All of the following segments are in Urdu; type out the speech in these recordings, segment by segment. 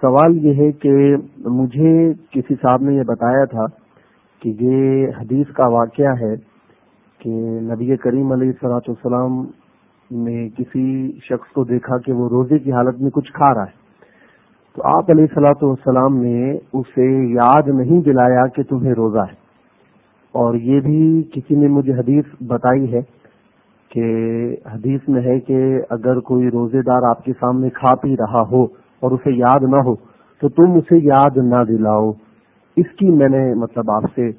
سوال یہ ہے کہ مجھے کسی صاحب نے یہ بتایا تھا کہ یہ حدیث کا واقعہ ہے کہ نبی کریم علیہ صلاحت والسلام نے کسی شخص کو دیکھا کہ وہ روزے کی حالت میں کچھ کھا رہا ہے۔ تو آپ علیہ السلاۃ والسلام نے اسے یاد نہیں دلایا کہ تمہیں روزہ ہے۔ اور یہ بھی کسی نے مجھے حدیث بتائی ہے کہ حدیث میں ہے کہ اگر کوئی روزے دار آپ کے سامنے کھا پی رہا ہو اور اسے یاد نہ ہو تو تم اسے یاد نہ دلاؤ۔ اس کی میں نے مطلب آپ سے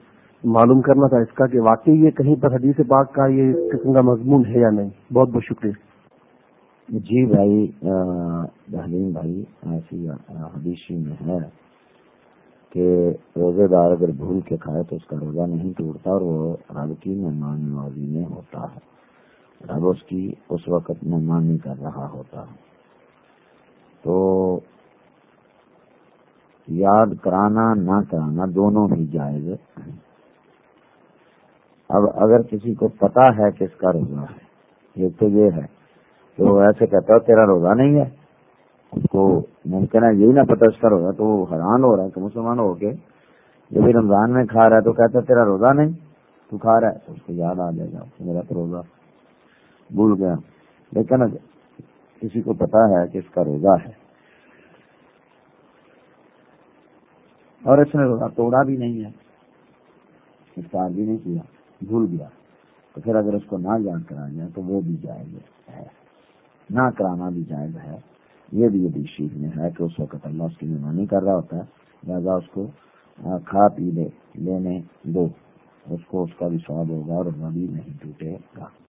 معلوم کرنا تھا اس کا کہ واقعی یہ کہیں پر حدیث پاک کا یہ قسم کا مضمون ہے یا نہیں۔ بہت بہت شکریہ۔ جی بھائی بہلین بھائی، ایسی حدیثی میں ہے کہ روزے دار اگر بھول کے کھائے تو اس کا روزہ نہیں ٹوٹتا اور وہ رب کی مہمان نوازی میں ہوتا ہے۔ رب اس کی اس وقت مہمانی کر رہا ہوتا ہے۔ تو یاد کرانا نہ کرانا دونوں ہی جائز اب اگر کسی کو پتا ہے کہ اس کا روزہ ہے ایک تو یہ ہے کہ وہ ایسے کہتا ہے، تیرا روزہ نہیں ہے۔ اس کو ممکن ہے یہی نہ پتا اس کا روزہ، تو وہ حیران ہو رہا ہے کہ مسلمان ہو کے جب رمضان میں کھا رہا ہے تو کہتا ہے، تیرا روزہ نہیں، تو کھا رہا ہے۔ تو اس کو یاد آ جائے گا میرا تو روزہ بھول گیا۔ لیکن کسی کو پتا ہے کہ اس کا روزہ ہے۔ اور اس نے روزہ توڑا بھی نہیں ہے۔ افطار بھی نہیں کیا، بھول گیا۔ تو پھر اگر اس کو نہ یاد کرا جائے تو وہ بھی جائز ہے۔ نہ کرانا بھی جائز ہے۔ یہ بھی یہ شیخ میں ہے کہ اس وقت اللہ اس کی مہمانی کر رہا ہوتا ہے۔ لہٰذا اس کو کھا پی لے، لینے دو۔ اس کو، اس کا بھی سواب ہوگا اور بھی نہیں ٹوٹے گا۔